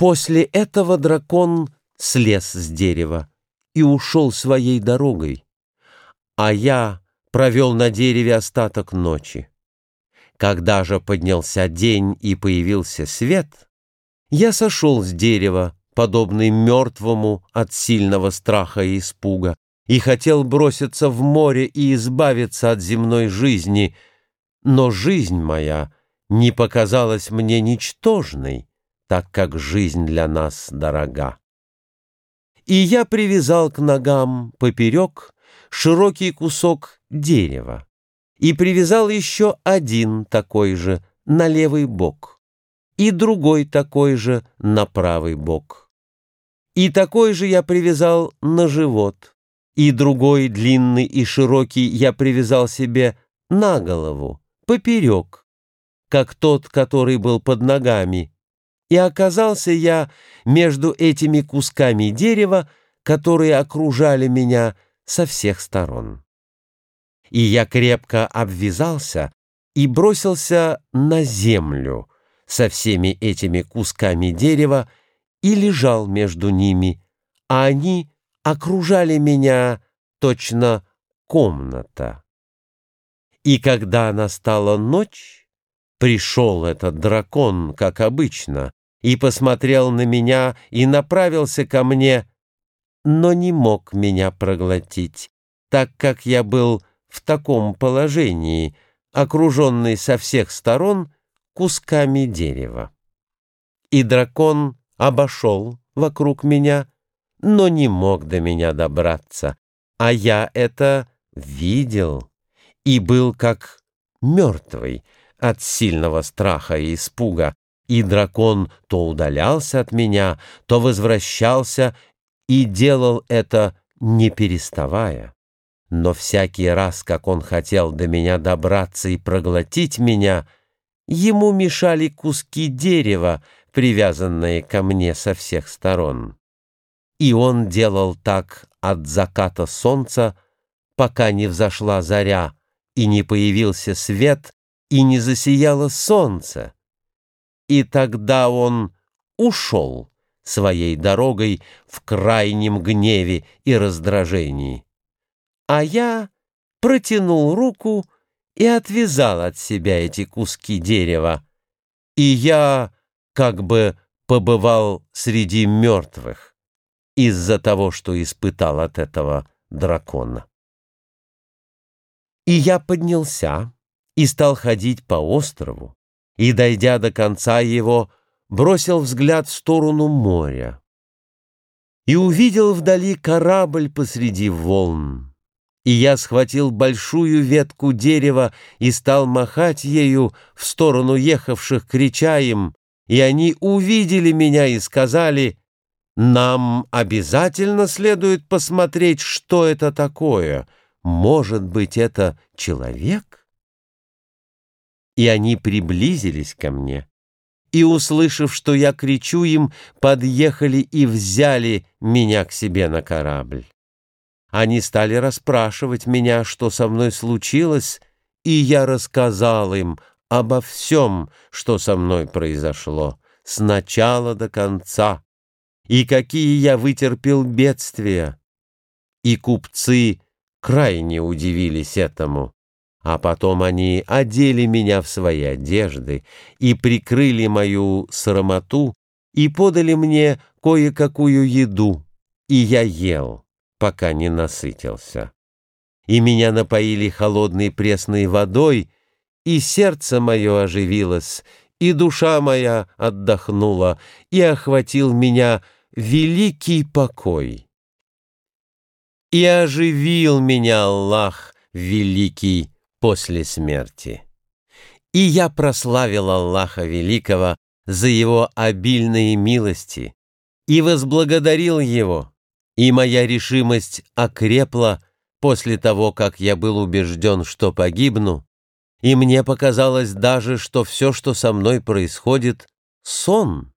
После этого дракон слез с дерева и ушел своей дорогой, а я провел на дереве остаток ночи. Когда же поднялся день и появился свет, я сошел с дерева, подобный мертвому от сильного страха и испуга, и хотел броситься в море и избавиться от земной жизни, но жизнь моя не показалась мне ничтожной, так как жизнь для нас дорога. И я привязал к ногам поперек широкий кусок дерева и привязал еще один такой же на левый бок и другой такой же на правый бок. И такой же я привязал на живот, и другой длинный и широкий я привязал себе на голову, поперек, как тот, который был под ногами, и оказался я между этими кусками дерева, которые окружали меня со всех сторон. И я крепко обвязался и бросился на землю со всеми этими кусками дерева и лежал между ними, а они окружали меня точно комната. И когда настала ночь, пришел этот дракон, как обычно, и посмотрел на меня и направился ко мне, но не мог меня проглотить, так как я был в таком положении, окруженный со всех сторон кусками дерева. И дракон обошел вокруг меня, но не мог до меня добраться, а я это видел и был как мертвый от сильного страха и испуга, и дракон то удалялся от меня, то возвращался и делал это не переставая. Но всякий раз, как он хотел до меня добраться и проглотить меня, ему мешали куски дерева, привязанные ко мне со всех сторон. И он делал так от заката солнца, пока не взошла заря, и не появился свет, и не засияло солнце. И тогда он ушел своей дорогой в крайнем гневе и раздражении. А я протянул руку и отвязал от себя эти куски дерева, и я как бы побывал среди мертвых из-за того, что испытал от этого дракона. И я поднялся и стал ходить по острову, и, дойдя до конца его, бросил взгляд в сторону моря и увидел вдали корабль посреди волн. И я схватил большую ветку дерева и стал махать ею в сторону ехавших, крича им, и они увидели меня и сказали, «Нам обязательно следует посмотреть, что это такое. Может быть, это человек?» И они приблизились ко мне. И, услышав, что я кричу им, подъехали и взяли меня к себе на корабль. Они стали расспрашивать меня, что со мной случилось, и я рассказал им обо всем, что со мной произошло, с начала до конца, и какие я вытерпел бедствия. И купцы крайне удивились этому. А потом они одели меня в свои одежды и прикрыли мою срамоту и подали мне кое-какую еду, и я ел, пока не насытился. И меня напоили холодной пресной водой, и сердце мое оживилось, и душа моя отдохнула, и охватил меня великий покой. И оживил меня Аллах великий после смерти. И я прославил Аллаха Великого за Его обильные милости и возблагодарил Его, и моя решимость окрепла после того, как я был убежден, что погибну, и мне показалось даже, что все, что со мной происходит, — сон.